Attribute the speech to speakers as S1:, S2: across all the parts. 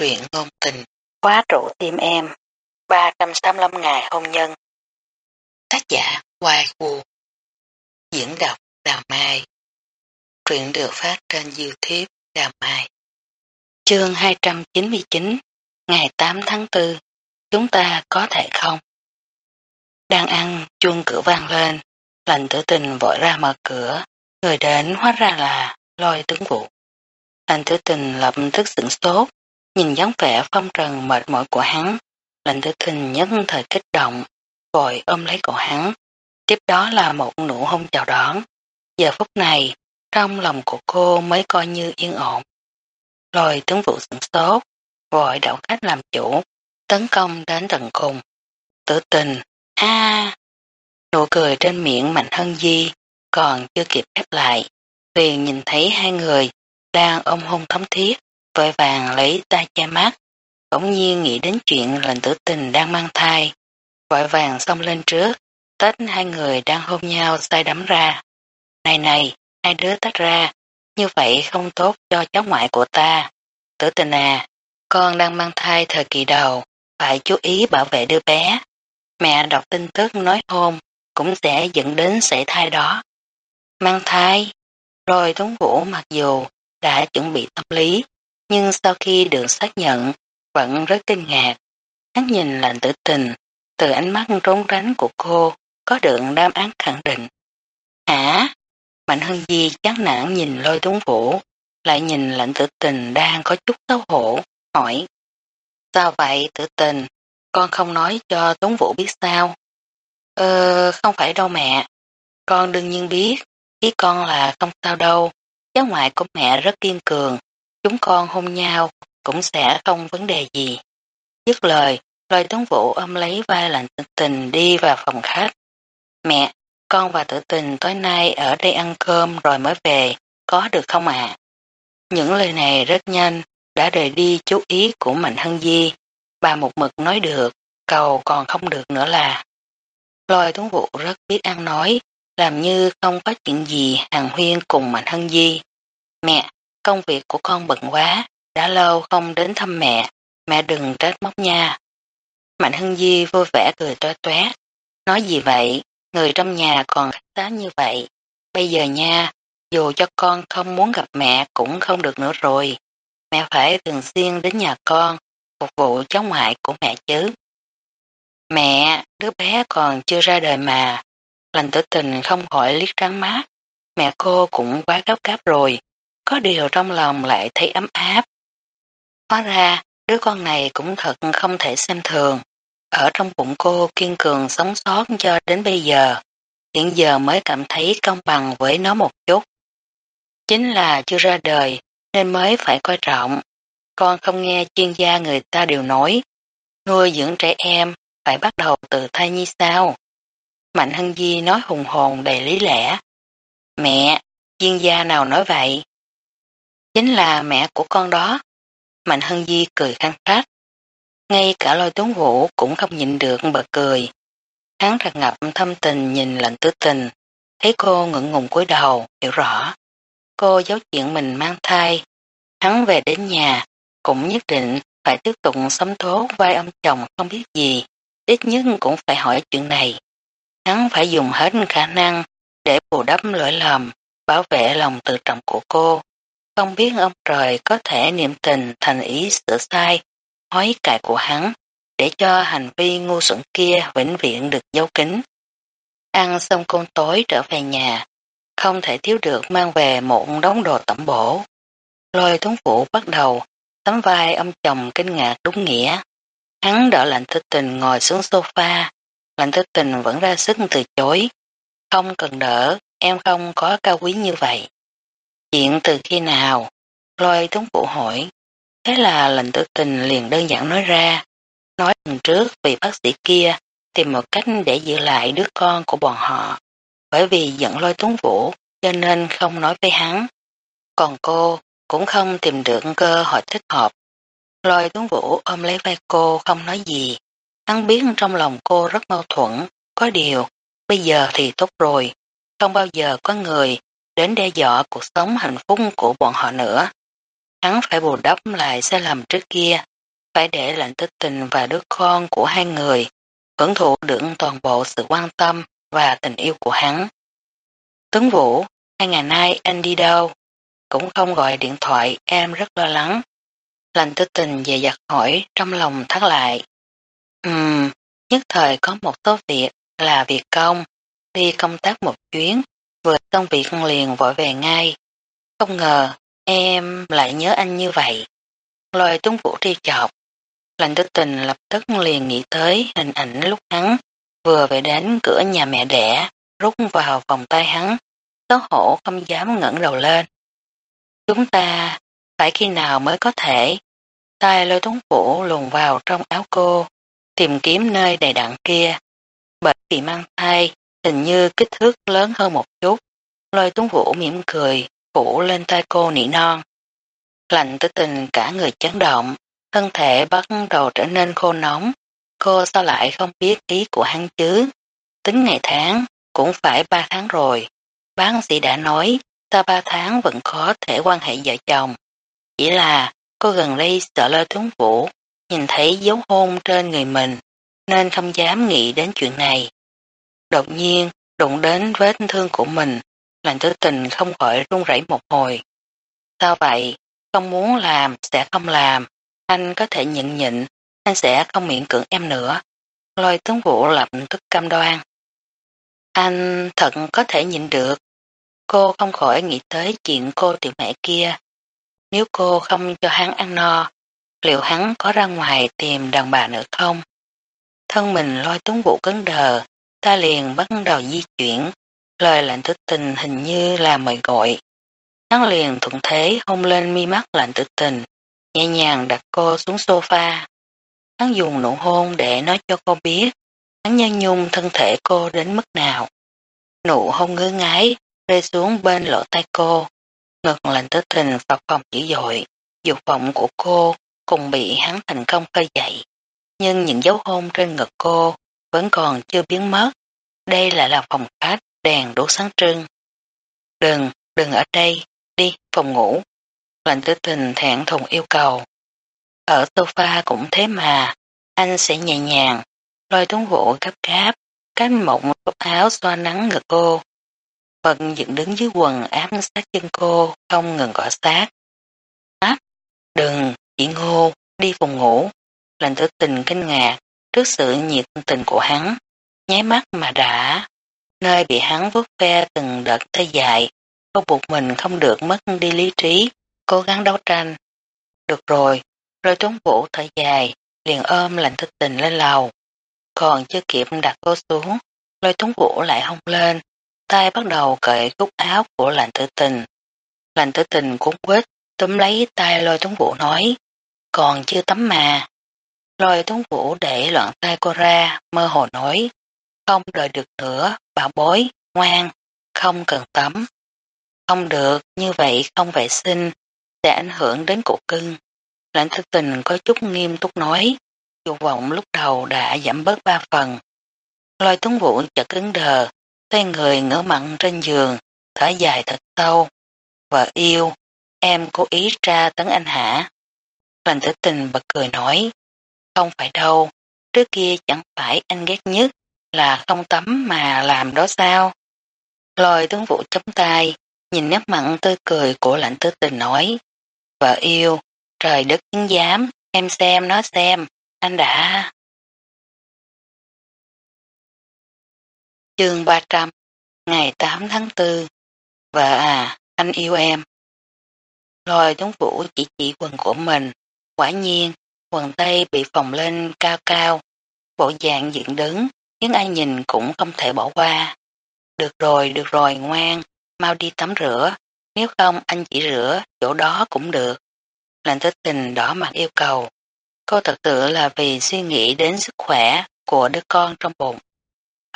S1: truyện ngôn tình, khóa trụ tim em, 385 ngày hôn nhân. Tác giả Hoài Vũ Diễn đọc Đào Mai Truyện được phát trên Youtube Đào Mai Chương 299 Ngày 8 tháng 4 Chúng ta có thể không? Đang ăn, chuông cửa vang lên, lành tử tình vội ra mở cửa, người đến hóa ra là lôi tướng vụ. Lành tử tình lập tức sửng sốt, nhìn dáng vẻ phong trần mệt mỏi của hắn, lệnh tử tình nhất thời kích động, vội ôm lấy cổ hắn. Tiếp đó là một nụ hôn chào đón. Giờ phút này, trong lòng của cô mới coi như yên ổn. Lôi tướng vụ sửng sốt, vội đảo khách làm chủ, tấn công đến tận cùng. Tử tình, a Nụ cười trên miệng Mạnh hơn Di còn chưa kịp ép lại, liền nhìn thấy hai người đang ôm hôn thấm thiết, vội vàng lấy tay che mắt, bỗng nhiên nghĩ đến chuyện lệnh tử tình đang mang thai, vội vàng xông lên trước, tách hai người đang hôn nhau say đắm ra. Này này, hai đứa tách ra, như vậy không tốt cho cháu ngoại của ta. Tử tình à, con đang mang thai thời kỳ đầu, phải chú ý bảo vệ đứa bé. Mẹ đọc tin tức nói hôn cũng sẽ dẫn đến sảy thai đó. Mang thai, rồi Tuấn Vũ mặc dù đã chuẩn bị tâm lý, nhưng sau khi được xác nhận, vẫn rất kinh ngạc. Hắn nhìn lạnh tử tình, từ ánh mắt trốn tránh của cô, có được đam án khẳng định. Hả? Mạnh Hân Di chán nản nhìn lôi tuấn vũ, lại nhìn lạnh tử tình đang có chút xấu hổ, hỏi. Sao vậy tử tình, con không nói cho Tuấn Vũ biết sao? Ờ, không phải đâu mẹ. Con đương nhiên biết, ý con là không sao đâu. Cháu ngoại của mẹ rất kiên cường, chúng con hôn nhau cũng sẽ không vấn đề gì. Dứt lời, lôi tướng vũ ôm lấy vai lạnh tử tình đi vào phòng khách. Mẹ, con và tử tình tối nay ở đây ăn cơm rồi mới về, có được không ạ? Những lời này rất nhanh, đã rời đi chú ý của Mạnh Hân Di. Bà một mực nói được, cầu còn không được nữa là. Lôi tuấn vũ rất biết ăn nói, làm như không có chuyện gì hàng huyên cùng Mạnh Hân Di. Mẹ, công việc của con bận quá, đã lâu không đến thăm mẹ, mẹ đừng trách móc nha. Mạnh Hưng Di vui vẻ cười toe toét. Nói gì vậy, người trong nhà còn khách sáo như vậy. Bây giờ nha, dù cho con không muốn gặp mẹ cũng không được nữa rồi. Mẹ phải thường xuyên đến nhà con, phục vụ cháu ngoại của mẹ chứ. Mẹ, đứa bé còn chưa ra đời mà. Lành tử tình không khỏi liếc trắng mát. Mẹ cô cũng quá gấp gáp rồi. Có điều trong lòng lại thấy ấm áp. Hóa ra, đứa con này cũng thật không thể xem thường. Ở trong bụng cô kiên cường sống sót cho đến bây giờ. Hiện giờ mới cảm thấy công bằng với nó một chút. Chính là chưa ra đời nên mới phải coi trọng. Con không nghe chuyên gia người ta đều nói. Nuôi dưỡng trẻ em phải bắt đầu từ thai nhi sao. Mạnh Hân Di nói hùng hồn đầy lý lẽ. Mẹ, chuyên gia nào nói vậy? Chính là mẹ của con đó. Mạnh Hân Di cười khăn khách. Ngay cả lôi tuấn vũ cũng không nhịn được bật cười. Hắn tràn ngập thâm tình nhìn lạnh tứ tình, thấy cô ngượng ngùng cúi đầu, hiểu rõ. Cô giấu chuyện mình mang thai. Hắn về đến nhà, cũng nhất định phải tiếp tục sống thố vai ông chồng không biết gì, ít nhất cũng phải hỏi chuyện này. Hắn phải dùng hết khả năng để bù đắp lỗi lầm, bảo vệ lòng tự trọng của cô. Không biết ông trời có thể niệm tình thành ý sửa sai, hối cải của hắn, để cho hành vi ngu xuẩn kia vĩnh viễn được giấu kín. Ăn xong cơm tối trở về nhà, không thể thiếu được mang về một đống đồ tẩm bổ. Lôi tuấn vũ bắt đầu, tấm vai ông chồng kinh ngạc đúng nghĩa. Hắn đỡ lạnh thức tình ngồi xuống sofa, lạnh thức tình vẫn ra sức từ chối. Không cần đỡ, em không có cao quý như vậy. Chuyện từ khi nào? Lôi tuấn vũ hỏi. Thế là lệnh tử tình liền đơn giản nói ra. Nói lần trước vì bác sĩ kia tìm một cách để giữ lại đứa con của bọn họ. Bởi vì giận lôi tuấn vũ cho nên không nói với hắn. Còn cô cũng không tìm được cơ hội thích hợp. Lôi tuấn vũ ôm lấy vai cô không nói gì. Hắn biết trong lòng cô rất mâu thuẫn, có điều, bây giờ thì tốt rồi, không bao giờ có người đến đe dọa cuộc sống hạnh phúc của bọn họ nữa. Hắn phải bù đắp lại sai lầm trước kia, phải để lạnh tích tình và đứa con của hai người hưởng thụ được toàn bộ sự quan tâm và tình yêu của hắn. Tướng Vũ, hai ngày nay anh đi đâu? Cũng không gọi điện thoại, em rất lo lắng. Lành tư tình về giặt hỏi trong lòng thắt lại. Ừm, nhất thời có một số việc là việc công, đi công tác một chuyến, vừa xong việc liền vội về ngay. Không ngờ em lại nhớ anh như vậy. Lôi tuấn vũ tri chọc. Lành tư tình lập tức liền nghĩ tới hình ảnh lúc hắn vừa về đến cửa nhà mẹ đẻ, rút vào vòng tay hắn, xấu hổ không dám ngẩng đầu lên. Chúng ta phải khi nào mới có thể tay lôi tuấn vũ luồn vào trong áo cô, tìm kiếm nơi đầy đặn kia. Bởi vì mang thai, hình như kích thước lớn hơn một chút. Lôi tuấn vũ mỉm cười, phủ lên tay cô nỉ non. Lạnh tới tình cả người chấn động, thân thể bắt đầu trở nên khô nóng. Cô sao lại không biết ý của hắn chứ? Tính ngày tháng, cũng phải ba tháng rồi. Bác sĩ đã nói, ta ba tháng vẫn khó thể quan hệ vợ chồng. Chỉ là cô gần đây sợ lôi tuấn vũ, nhìn thấy dấu hôn trên người mình, nên không dám nghĩ đến chuyện này. Đột nhiên, đụng đến vết thương của mình, lành tử tình không khỏi run rẩy một hồi. Sao vậy? Không muốn làm, sẽ không làm. Anh có thể nhịn nhịn, anh sẽ không miễn cưỡng em nữa. Lôi tướng vũ lập tức cam đoan. Anh thật có thể nhịn được. Cô không khỏi nghĩ tới chuyện cô tiểu mẹ kia. Nếu cô không cho hắn ăn no, liệu hắn có ra ngoài tìm đàn bà nữa không? Thân mình lôi tuấn vũ cứng đờ, ta liền bắt đầu di chuyển, lời lạnh tử tình hình như là mời gọi. Hắn liền thuận thế hôn lên mi mắt lạnh tử tình, nhẹ nhàng đặt cô xuống sofa. Hắn dùng nụ hôn để nói cho cô biết, hắn nhân nhung thân thể cô đến mức nào. Nụ hôn ngứa ngái rơi xuống bên lỗ tay cô, ngực lạnh tử tình phập phòng dữ dội, dục vọng của cô cùng bị hắn thành công khơi dậy. Nhưng những dấu hôn trên ngực cô vẫn còn chưa biến mất. Đây là làm phòng khách, đèn đổ sáng trưng. Đừng, đừng ở đây, đi, phòng ngủ. Lạnh tử tình thẹn thùng yêu cầu. Ở sofa cũng thế mà, anh sẽ nhẹ nhàng, lôi tuấn vũ gấp gáp, cánh mộng góc áo xoa nắng ngực cô. phần dựng đứng dưới quần ám sát chân cô, không ngừng gõ sát. Áp, đừng, chỉ ngô, đi phòng ngủ. Lành tử tình kinh ngạc trước sự nhiệt tình của hắn, nháy mắt mà đã. Nơi bị hắn vuốt ve từng đợt tê dài, cô buộc mình không được mất đi lý trí, cố gắng đấu tranh. Được rồi, rồi tuấn vũ thở dài, liền ôm lạnh thức tình lên lầu. Còn chưa kịp đặt cô xuống, lôi tuấn vũ lại hông lên, tay bắt đầu cởi cúc áo của lạnh tử tình. Lạnh tử tình cũng quýt, túm lấy tay lôi tuấn vũ nói, còn chưa tắm mà. Lôi tuấn vũ để loạn tay cô ra, mơ hồ nói, không đợi được nữa, bảo bối, ngoan, không cần tắm. Không được, như vậy không vệ sinh, sẽ ảnh hưởng đến cụ cưng. Lãnh thực tình có chút nghiêm túc nói, dục vọng lúc đầu đã giảm bớt ba phần. Lôi tuấn vũ chợt cứng đờ, tay người ngỡ mặn trên giường, thở dài thật sâu. Vợ yêu, em cố ý tra tấn anh hả? Lãnh tử tình bật cười nói, không phải đâu, trước kia chẳng phải anh ghét nhất là không tắm mà làm đó sao? Lôi tướng vũ chấm tay, nhìn nét mặn tươi cười của lạnh tư tình nói. Vợ yêu, trời đất chứng giám, em xem nó xem, anh đã... Chương 300, ngày 8 tháng 4 Vợ à, anh yêu em. Lôi tướng vũ chỉ chỉ quần của mình, quả nhiên, quần tây bị phồng lên cao cao, bộ dạng dựng đứng, nhưng ai nhìn cũng không thể bỏ qua. Được rồi, được rồi, ngoan, mau đi tắm rửa, nếu không anh chỉ rửa chỗ đó cũng được. Lệnh tích tình đỏ mặt yêu cầu. Cô thật sự là vì suy nghĩ đến sức khỏe của đứa con trong bụng.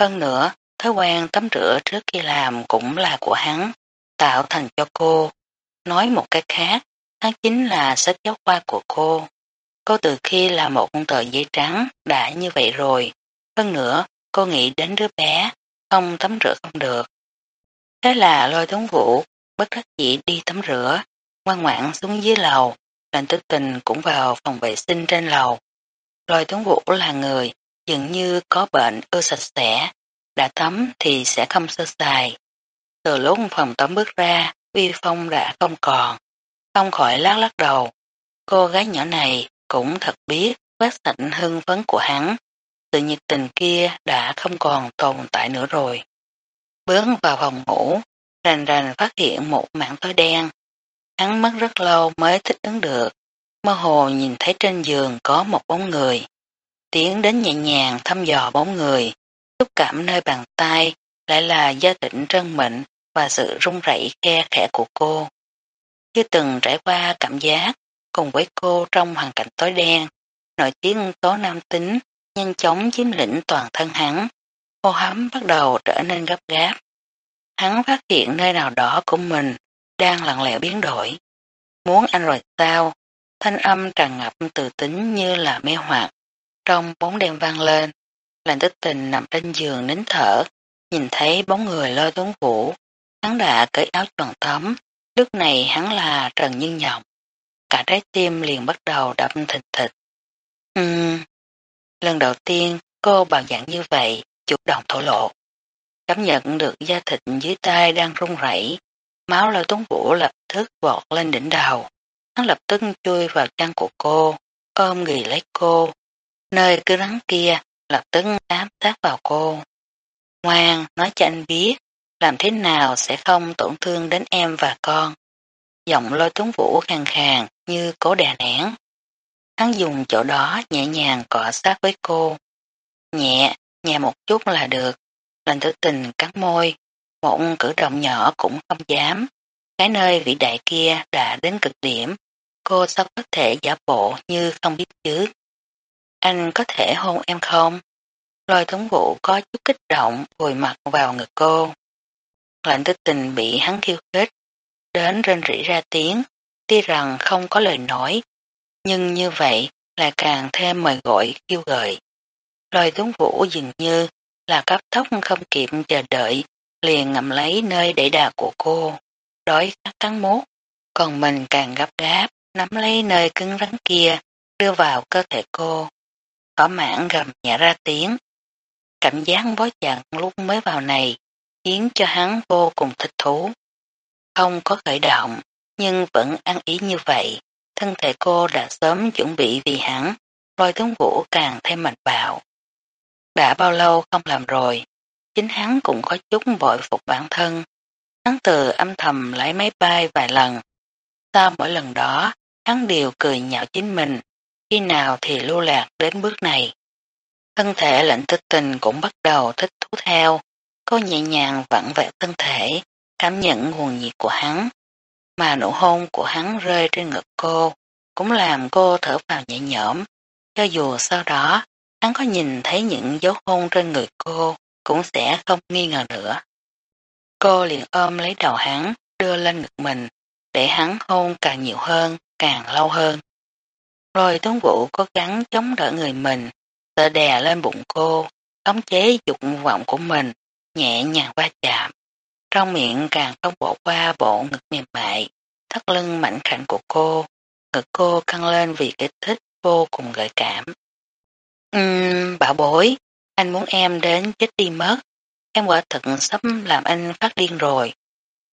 S1: Hơn nữa, thói quen tắm rửa trước khi làm cũng là của hắn, tạo thành cho cô. Nói một cách khác, hắn chính là sách giáo khoa của cô. Cô từ khi là một con tờ giấy trắng đã như vậy rồi. Hơn nữa, cô nghĩ đến đứa bé, không tắm rửa không được. Thế là lôi tuấn vũ, bất đắc dĩ đi tắm rửa, ngoan ngoãn xuống dưới lầu, lệnh tư tình cũng vào phòng vệ sinh trên lầu. Lôi tuấn vũ là người dường như có bệnh ưa sạch sẽ, đã tắm thì sẽ không sơ sài. Từ lúc phòng tắm bước ra, uy phong đã không còn, không khỏi lắc lắc đầu. Cô gái nhỏ này cũng thật biết quét sạch hưng phấn của hắn. Sự nhiệt tình kia đã không còn tồn tại nữa rồi. Bước vào phòng ngủ, rành rành phát hiện một mảng tối đen. Hắn mất rất lâu mới thích ứng được. Mơ hồ nhìn thấy trên giường có một bóng người. Tiến đến nhẹ nhàng thăm dò bóng người, xúc cảm nơi bàn tay lại là gia tịnh trân mịn và sự rung rẩy khe khẽ của cô. Chưa từng trải qua cảm giác cùng với cô trong hoàn cảnh tối đen, nội tiếng tố nam tính nhanh chóng chiếm lĩnh toàn thân hắn, hô hấm bắt đầu trở nên gấp gáp. Hắn phát hiện nơi nào đó của mình đang lặng lẽ biến đổi. Muốn anh rồi sao? Thanh âm tràn ngập từ tính như là mê hoặc. Trong bóng đêm vang lên, lành tích tình nằm trên giường nín thở, nhìn thấy bóng người lôi tuấn vũ. Hắn đã cởi áo tròn tấm, lúc này hắn là Trần Nhân Nhộng. Cả trái tim liền bắt đầu đập thịt thịt. Ừm, lần đầu tiên cô bằng dạng như vậy, chủ động thổ lộ. Cảm nhận được da thịt dưới tay đang rung rẩy, máu lôi tuấn vũ lập tức vọt lên đỉnh đầu. Hắn lập tức chui vào chân của cô, ôm ghì lấy cô. Nơi cứ rắn kia lập tức ám sát vào cô. Ngoan, nói cho anh biết, làm thế nào sẽ không tổn thương đến em và con. Giọng lôi tuấn vũ khàn khàn như cố đè nén. Hắn dùng chỗ đó nhẹ nhàng cọ sát với cô. Nhẹ, nhẹ một chút là được. Lành tử tình cắn môi, một cử động nhỏ cũng không dám. Cái nơi vĩ đại kia đã đến cực điểm, cô sao có thể giả bộ như không biết chứ. Anh có thể hôn em không? Lôi thống vụ có chút kích động vùi mặt vào ngực cô. Lạnh tích tình bị hắn khiêu khích, đến rên rỉ ra tiếng, tuy rằng không có lời nói, nhưng như vậy là càng thêm mời gọi kêu gợi. Lôi tuấn vũ dường như là cấp tốc không kịp chờ đợi, liền ngậm lấy nơi để đà của cô, đói khát cắn mốt, còn mình càng gấp gáp, nắm lấy nơi cứng rắn kia, đưa vào cơ thể cô. Thỏa mãn gầm nhẹ ra tiếng. Cảm giác bó chặt lúc mới vào này, khiến cho hắn vô cùng thích thú. Không có khởi động, nhưng vẫn ăn ý như vậy. Thân thể cô đã sớm chuẩn bị vì hắn, lôi tướng vũ càng thêm mạnh bạo. Đã bao lâu không làm rồi, chính hắn cũng có chút bội phục bản thân. Hắn từ âm thầm lấy máy bay vài lần. Sau mỗi lần đó, hắn đều cười nhạo chính mình, khi nào thì lưu lạc đến bước này. Thân thể lệnh tích tình cũng bắt đầu thích thú theo, cô nhẹ nhàng vặn vẹo thân thể, cảm nhận nguồn nhiệt của hắn, mà nụ hôn của hắn rơi trên ngực cô, cũng làm cô thở vào nhẹ nhõm, cho dù sau đó hắn có nhìn thấy những dấu hôn trên người cô, cũng sẽ không nghi ngờ nữa. Cô liền ôm lấy đầu hắn, đưa lên ngực mình, để hắn hôn càng nhiều hơn, càng lâu hơn. Rồi tuấn vũ cố gắng chống đỡ người mình, sợ đè lên bụng cô, khống chế dục vọng của mình, nhẹ nhàng va chạm. Trong miệng càng không bỏ qua bộ ngực mềm mại, thắt lưng mảnh khảnh của cô, ngực cô căng lên vì kích thích vô cùng gợi cảm. Uhm, bảo bối, anh muốn em đến chết đi mất. Em quả thật sắp làm anh phát điên rồi.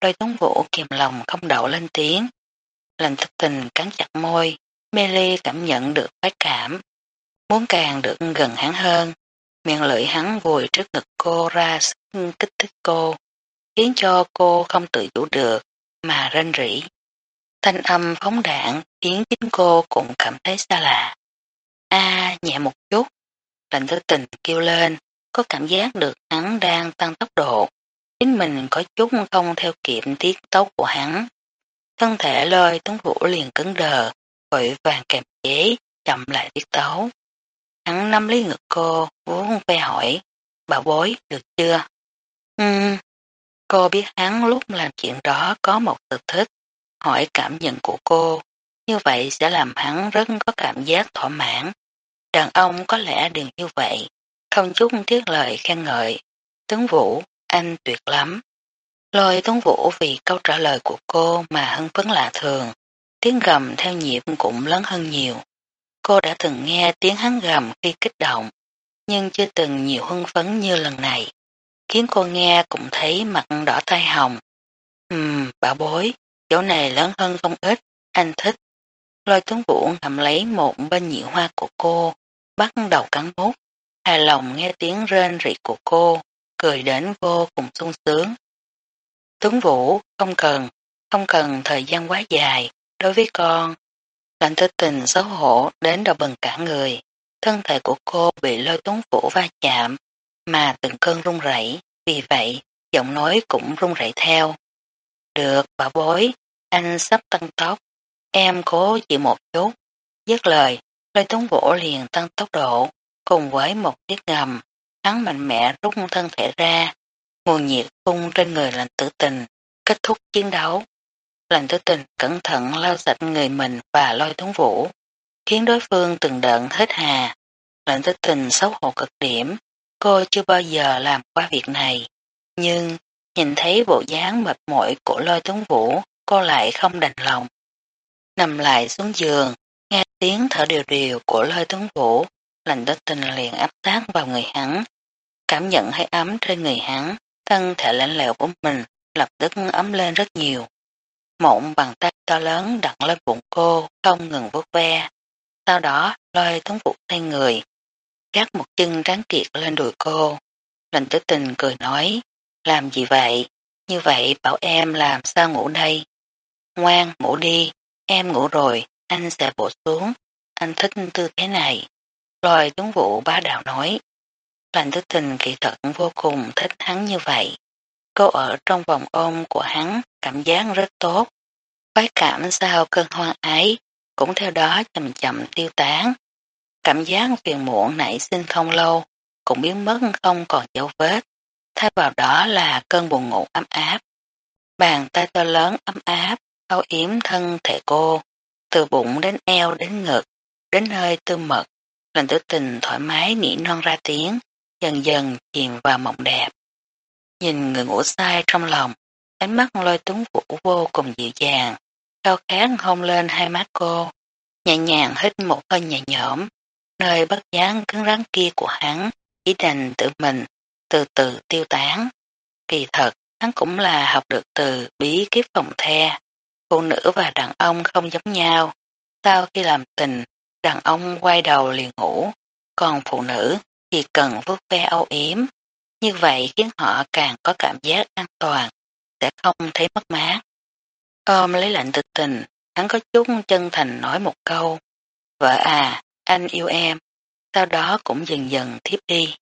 S1: Đôi tống vũ kiềm lòng không đậu lên tiếng. Lành thực tình cắn chặt môi, mê ly cảm nhận được khoái cảm. Muốn càng được gần hắn hơn, miệng lưỡi hắn vùi trước ngực cô ra sức kích thích cô, khiến cho cô không tự chủ được, mà rên rỉ. Thanh âm phóng đạn khiến chính cô cũng cảm thấy xa lạ. A nhẹ một chút, lạnh tư tình kêu lên, có cảm giác được hắn đang tăng tốc độ. Chính mình có chút không theo kịp tiết tốc của hắn. Thân thể lôi tuấn vũ liền cứng đờ, vội vàng kèm chế, chậm lại tiết tấu. Hắn nắm lấy ngực cô, vốn ve hỏi, bà bối, được chưa? Ừm, cô biết hắn lúc làm chuyện đó có một thực thích, hỏi cảm nhận của cô, như vậy sẽ làm hắn rất có cảm giác thỏa mãn. Đàn ông có lẽ đều như vậy, không chút tiếc lời khen ngợi. Tướng Vũ, anh tuyệt lắm. Lôi Tuấn Vũ vì câu trả lời của cô mà hưng phấn lạ thường, tiếng gầm theo nhịp cũng lớn hơn nhiều. Cô đã từng nghe tiếng hắn gầm khi kích động, nhưng chưa từng nhiều hưng phấn như lần này. Khiến cô nghe cũng thấy mặt đỏ tai hồng. Ừm, bảo bối, chỗ này lớn hơn không ít, anh thích. Lôi tướng vũ ngậm lấy một bên nhị hoa của cô, bắt đầu cắn bút, hài lòng nghe tiếng rên rỉ của cô, cười đến vô cùng sung sướng. tướng Vũ, không cần, không cần thời gian quá dài, đối với con. Lạnh tư tình xấu hổ đến đầu bừng cả người, thân thể của cô bị lôi tướng Vũ va chạm, mà từng cơn run rẩy, vì vậy giọng nói cũng run rẩy theo. Được, bà bối, anh sắp tăng tốc, em cố chịu một chút. Dứt lời, lôi Tuấn Vũ liền tăng tốc độ, cùng với một chiếc ngầm, hắn mạnh mẽ rút thân thể ra, nguồn nhiệt phun trên người lành tử tình, kết thúc chiến đấu. Lành tử tình cẩn thận lau sạch người mình và lôi tuấn vũ, khiến đối phương từng đợn hết hà. Lạnh tử tình xấu hổ cực điểm, cô chưa bao giờ làm qua việc này, nhưng nhìn thấy bộ dáng mệt mỏi của lôi tuấn vũ, cô lại không đành lòng. Nằm lại xuống giường, nghe tiếng thở đều đều của lôi tuấn vũ, lạnh Đất tình liền áp sát vào người hắn, cảm nhận hơi ấm trên người hắn, thân thể lạnh lẽo của mình lập tức ấm lên rất nhiều. Mộng bằng tay to lớn đặt lên bụng cô, không ngừng vuốt ve. Sau đó lôi tuấn Vũ tay người, gác một chân ráng kiệt lên đùi cô. Lệnh tử tình cười nói, làm gì vậy? Như vậy bảo em làm sao ngủ đây? Ngoan, ngủ đi, em ngủ rồi, anh sẽ bổ xuống, anh thích tư thế này. rồi tuấn vụ bá đạo nói, lành tử tình kỳ thật vô cùng thích hắn như vậy. Cô ở trong vòng ôm của hắn cảm giác rất tốt. Khoái cảm sau cơn hoang ái cũng theo đó chậm chậm tiêu tán. Cảm giác phiền muộn nảy sinh không lâu cũng biến mất không còn dấu vết. Thay vào đó là cơn buồn ngủ ấm áp. Bàn tay to lớn ấm áp, âu yếm thân thể cô, từ bụng đến eo đến ngực, đến nơi tư mật, lần tử tình thoải mái nỉ non ra tiếng, dần dần chìm vào mộng đẹp. Nhìn người ngủ sai trong lòng, ánh mắt lôi tuấn vũ vô cùng dịu dàng, cao khát hôn lên hai mắt cô, nhẹ nhàng hít một hơi nhẹ nhõm, nơi bất giác cứng rắn kia của hắn, chỉ đành tự mình, từ từ tiêu tán. Kỳ thật, hắn cũng là học được từ bí kiếp phòng the, phụ nữ và đàn ông không giống nhau, sau khi làm tình, đàn ông quay đầu liền ngủ, còn phụ nữ chỉ cần vuốt ve âu yếm, như vậy khiến họ càng có cảm giác an toàn, sẽ không thấy mất mát. Ôm lấy lạnh tự tình, hắn có chút chân thành nói một câu, vợ à, anh yêu em, sau đó cũng dần dần thiếp đi.